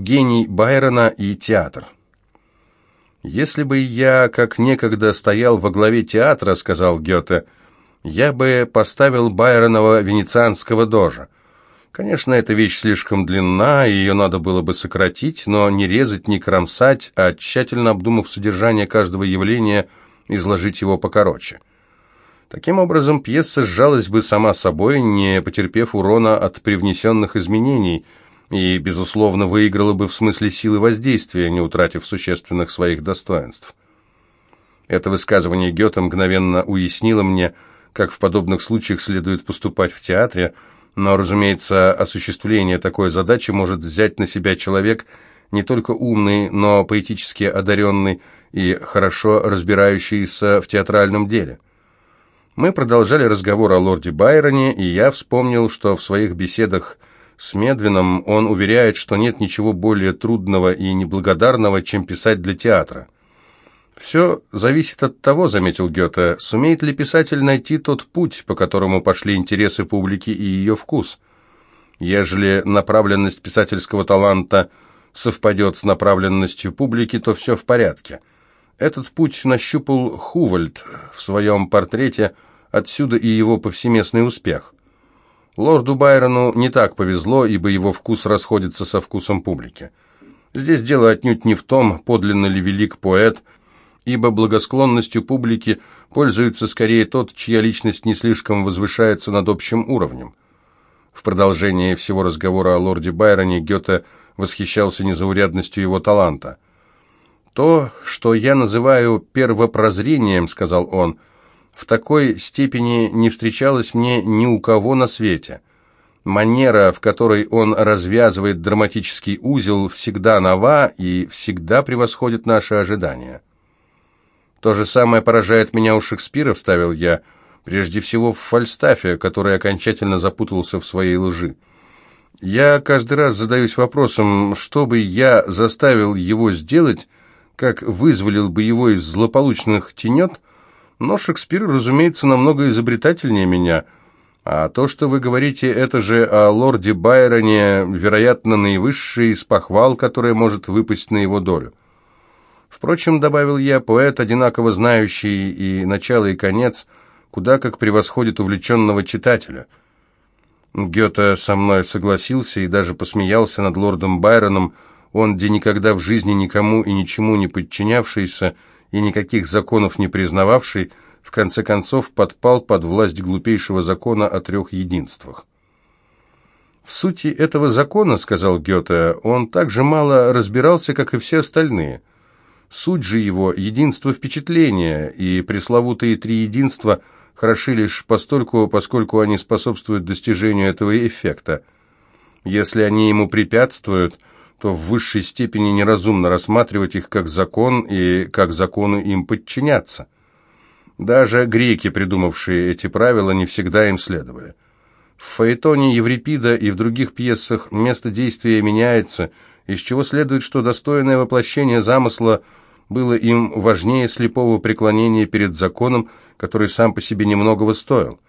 Гений Байрона и театр. «Если бы я, как некогда, стоял во главе театра, — сказал Гёте, — я бы поставил Байронова венецианского дожа. Конечно, эта вещь слишком длинна, ее надо было бы сократить, но не резать, не кромсать, а тщательно обдумав содержание каждого явления, изложить его покороче. Таким образом, пьеса сжалась бы сама собой, не потерпев урона от привнесенных изменений — и, безусловно, выиграла бы в смысле силы воздействия, не утратив существенных своих достоинств. Это высказывание Гёте мгновенно уяснило мне, как в подобных случаях следует поступать в театре, но, разумеется, осуществление такой задачи может взять на себя человек не только умный, но поэтически одаренный и хорошо разбирающийся в театральном деле. Мы продолжали разговор о лорде Байроне, и я вспомнил, что в своих беседах с Медвином он уверяет, что нет ничего более трудного и неблагодарного, чем писать для театра. «Все зависит от того, — заметил Гёте, — сумеет ли писатель найти тот путь, по которому пошли интересы публики и ее вкус. Ежели направленность писательского таланта совпадет с направленностью публики, то все в порядке. Этот путь нащупал Хувальд в своем портрете, отсюда и его повсеместный успех. Лорду Байрону не так повезло, ибо его вкус расходится со вкусом публики. Здесь дело отнюдь не в том, подлинно ли велик поэт, ибо благосклонностью публики пользуется скорее тот, чья личность не слишком возвышается над общим уровнем. В продолжении всего разговора о лорде Байроне Гёте восхищался незаурядностью его таланта. «То, что я называю первопрозрением», — сказал он, — в такой степени не встречалось мне ни у кого на свете. Манера, в которой он развязывает драматический узел, всегда нова и всегда превосходит наши ожидания. То же самое поражает меня у Шекспира, вставил я, прежде всего в Фальстафе, который окончательно запутался в своей лжи. Я каждый раз задаюсь вопросом, что бы я заставил его сделать, как вызволил бы его из злополучных тенет, но Шекспир, разумеется, намного изобретательнее меня. А то, что вы говорите, это же о лорде Байроне, вероятно, наивысший из похвал, которая может выпасть на его долю. Впрочем, добавил я, поэт, одинаково знающий и начало, и конец, куда как превосходит увлеченного читателя. Гёте со мной согласился и даже посмеялся над лордом Байроном, он, где никогда в жизни никому и ничему не подчинявшийся, и никаких законов не признававший, в конце концов подпал под власть глупейшего закона о трех единствах. «В сути этого закона, — сказал Гёте, — он так же мало разбирался, как и все остальные. Суть же его — единство впечатления, и пресловутые три единства хороши лишь постольку, поскольку они способствуют достижению этого эффекта. Если они ему препятствуют — то в высшей степени неразумно рассматривать их как закон и как закону им подчиняться. Даже греки, придумавшие эти правила, не всегда им следовали. В фаэтоне Еврипида и в других пьесах место действия меняется, из чего следует, что достойное воплощение замысла было им важнее слепого преклонения перед законом, который сам по себе немногого стоил.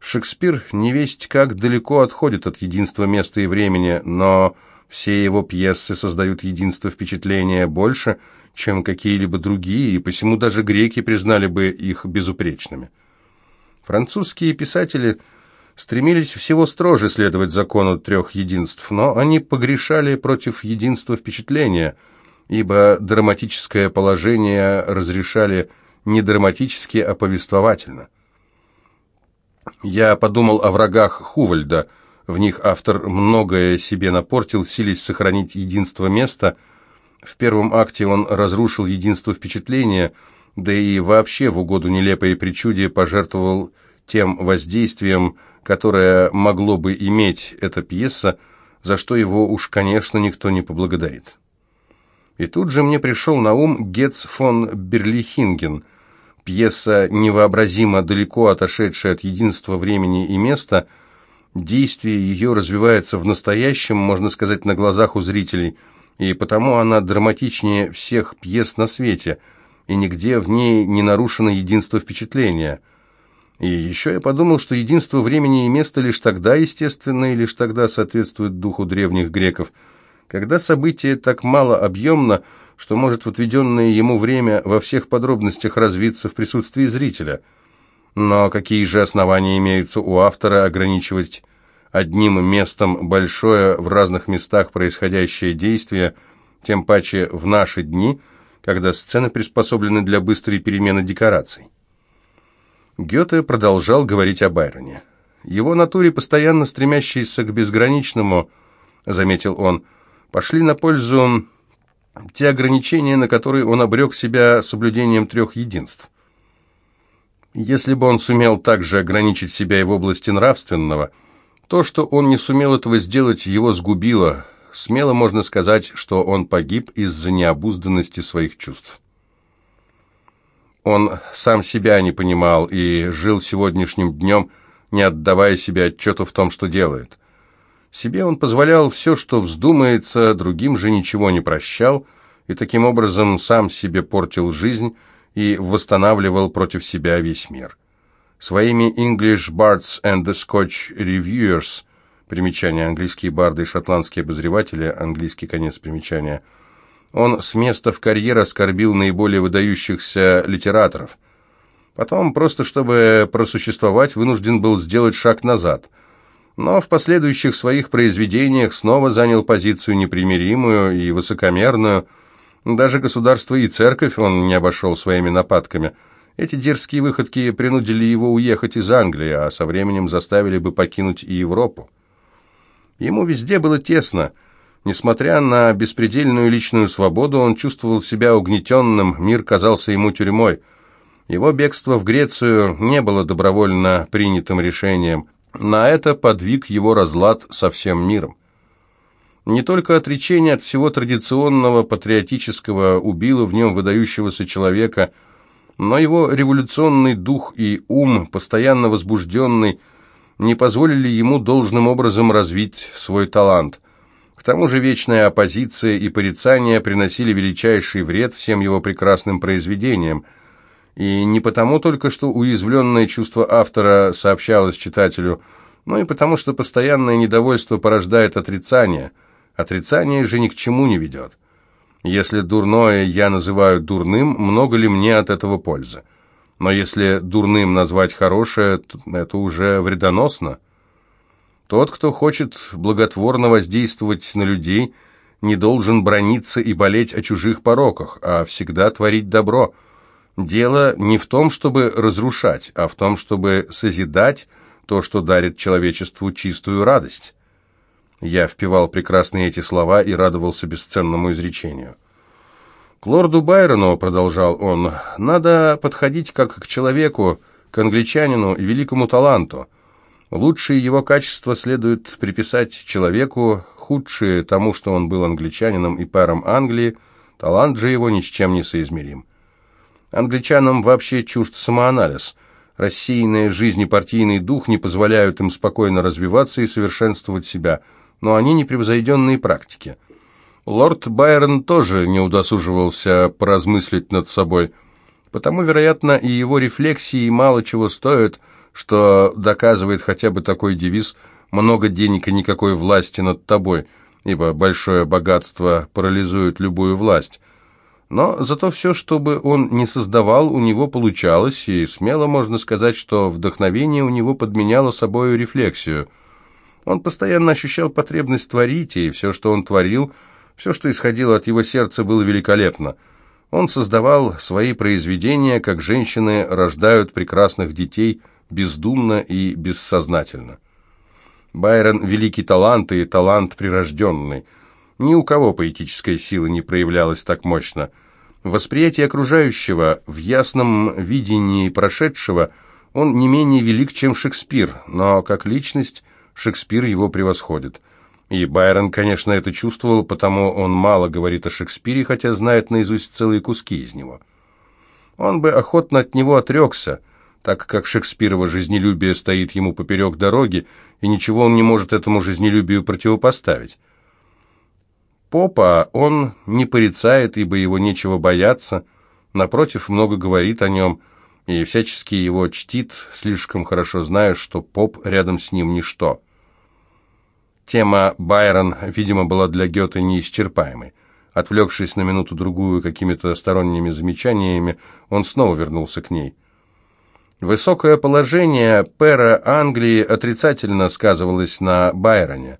Шекспир не весть как далеко отходит от единства места и времени, но все его пьесы создают единство впечатления больше, чем какие-либо другие, и посему даже греки признали бы их безупречными. Французские писатели стремились всего строже следовать закону трех единств, но они погрешали против единства впечатления, ибо драматическое положение разрешали не драматически, а повествовательно. Я подумал о врагах Хувальда – в них автор многое себе напортил, силясь сохранить единство места. В первом акте он разрушил единство впечатления, да и вообще в угоду нелепой причуде пожертвовал тем воздействием, которое могло бы иметь эта пьеса, за что его уж, конечно, никто не поблагодарит. И тут же мне пришел на ум Гетц фон Берлихинген, пьеса, невообразимо далеко отошедшая от единства времени и места – Действие ее развивается в настоящем, можно сказать, на глазах у зрителей, и потому она драматичнее всех пьес на свете, и нигде в ней не нарушено единство впечатления. И еще я подумал, что единство времени и места лишь тогда естественно и лишь тогда соответствует духу древних греков, Когда событие так мало объемно, что может в отведенное ему время во всех подробностях развиться в присутствии зрителя. Но какие же основания имеются у автора ограничивать одним местом большое в разных местах происходящее действие, тем паче в наши дни, когда сцены приспособлены для быстрой перемены декораций? Гёте продолжал говорить о Байроне. Его натуре, постоянно стремящейся к безграничному, заметил он, пошли на пользу те ограничения, на которые он обрек себя соблюдением трех единств. Если бы он сумел также ограничить себя и в области нравственного, то, что он не сумел этого сделать, его сгубило. Смело можно сказать, что он погиб из-за необузданности своих чувств. Он сам себя не понимал и жил сегодняшним днем, не отдавая себе отчета в том, что делает. Себе он позволял все, что вздумается, другим же ничего не прощал, и таким образом сам себе портил жизнь и восстанавливал против себя весь мир. Своими English Bards and the Scotch Reviewers, примечание английские барды и шотландские обозреватели, английский конец примечания, он с места в карьер оскорбил наиболее выдающихся литераторов. Потом, просто чтобы просуществовать, вынужден был сделать шаг назад – но в последующих своих произведениях снова занял позицию непримиримую и высокомерную. Даже государство и церковь он не обошел своими нападками. Эти дерзкие выходки принудили его уехать из Англии, а со временем заставили бы покинуть и Европу. Ему везде было тесно. Несмотря на беспредельную личную свободу, он чувствовал себя угнетенным, мир казался ему тюрьмой. Его бегство в Грецию не было добровольно принятым решением. На это подвиг его разлад со всем миром. Не только отречение от всего традиционного патриотического убило в нем выдающегося человека, но его революционный дух и ум, постоянно возбужденный, не позволили ему должным образом развить свой талант. К тому же вечная оппозиция и порицание приносили величайший вред всем его прекрасным произведениям – и не потому только, что уязвленное чувство автора сообщалось читателю, но и потому, что постоянное недовольство порождает отрицание. Отрицание же ни к чему не ведет. Если дурное я называю дурным, много ли мне от этого пользы? Но если дурным назвать хорошее, это уже вредоносно. Тот, кто хочет благотворно воздействовать на людей, не должен брониться и болеть о чужих пороках, а всегда творить добро – Дело не в том, чтобы разрушать, а в том, чтобы созидать то, что дарит человечеству чистую радость. Я впивал прекрасные эти слова и радовался бесценному изречению. «К лорду Байрону, — продолжал он, — надо подходить как к человеку, к англичанину и великому таланту. Лучшие его качества следует приписать человеку, худшие тому, что он был англичанином и паром Англии, талант же его ни с чем не соизмерим. Англичанам вообще чужд самоанализ. Рассеянная жизнь и партийный дух не позволяют им спокойно развиваться и совершенствовать себя, но они непревзойденные практики. Лорд Байрон тоже не удосуживался поразмыслить над собой, потому, вероятно, и его рефлексии мало чего стоят, что доказывает хотя бы такой девиз «много денег и никакой власти над тобой», ибо большое богатство парализует любую власть. Но зато все, что бы он не создавал, у него получалось, и смело можно сказать, что вдохновение у него подменяло собою рефлексию. Он постоянно ощущал потребность творить, и все, что он творил, все, что исходило от его сердца, было великолепно. Он создавал свои произведения, как женщины рождают прекрасных детей, бездумно и бессознательно. Байрон – великий талант и талант прирожденный – ни у кого поэтическая сила не проявлялась так мощно. Восприятие окружающего в ясном видении прошедшего он не менее велик, чем Шекспир, но как личность Шекспир его превосходит. И Байрон, конечно, это чувствовал, потому он мало говорит о Шекспире, хотя знает наизусть целые куски из него. Он бы охотно от него отрекся, так как Шекспирово жизнелюбие стоит ему поперек дороги, и ничего он не может этому жизнелюбию противопоставить. Попа он не порицает, ибо его нечего бояться, напротив, много говорит о нем, и всячески его чтит, слишком хорошо зная, что поп рядом с ним ничто. Тема Байрон, видимо, была для Гёте неисчерпаемой. Отвлекшись на минуту-другую какими-то сторонними замечаниями, он снова вернулся к ней. Высокое положение пера Англии отрицательно сказывалось на Байроне.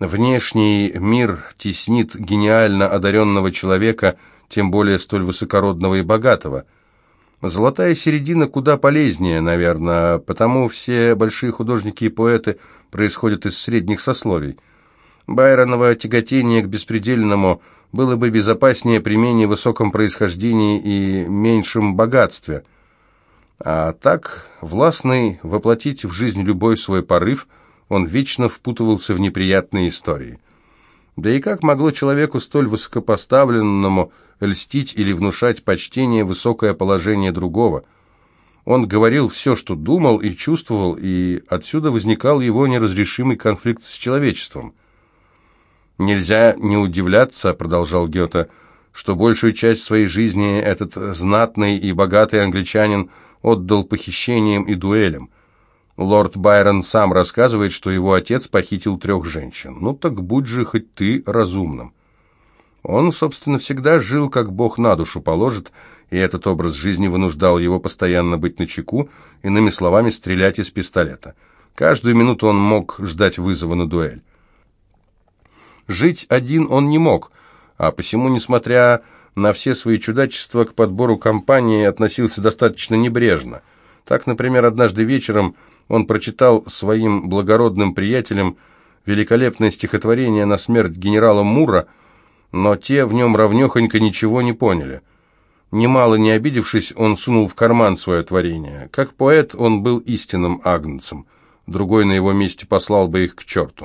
Внешний мир теснит гениально одаренного человека, тем более столь высокородного и богатого. Золотая середина куда полезнее, наверное, потому все большие художники и поэты происходят из средних сословий. Байроново тяготение к беспредельному было бы безопаснее при менее высоком происхождении и меньшем богатстве. А так, властный воплотить в жизнь любой свой порыв, он вечно впутывался в неприятные истории. Да и как могло человеку столь высокопоставленному льстить или внушать почтение высокое положение другого? Он говорил все, что думал и чувствовал, и отсюда возникал его неразрешимый конфликт с человечеством. «Нельзя не удивляться», — продолжал Гёте, — «что большую часть своей жизни этот знатный и богатый англичанин отдал похищениям и дуэлям. Лорд Байрон сам рассказывает, что его отец похитил трех женщин. Ну так будь же хоть ты разумным. Он, собственно, всегда жил, как Бог на душу положит, и этот образ жизни вынуждал его постоянно быть начеку, иными словами, стрелять из пистолета. Каждую минуту он мог ждать вызова на дуэль. Жить один он не мог, а посему, несмотря на все свои чудачества, к подбору компании относился достаточно небрежно. Так, например, однажды вечером он прочитал своим благородным приятелям великолепное стихотворение на смерть генерала Мура, но те в нем равнехонько ничего не поняли. Немало не обидевшись, он сунул в карман свое творение. Как поэт он был истинным агнцем, другой на его месте послал бы их к черту.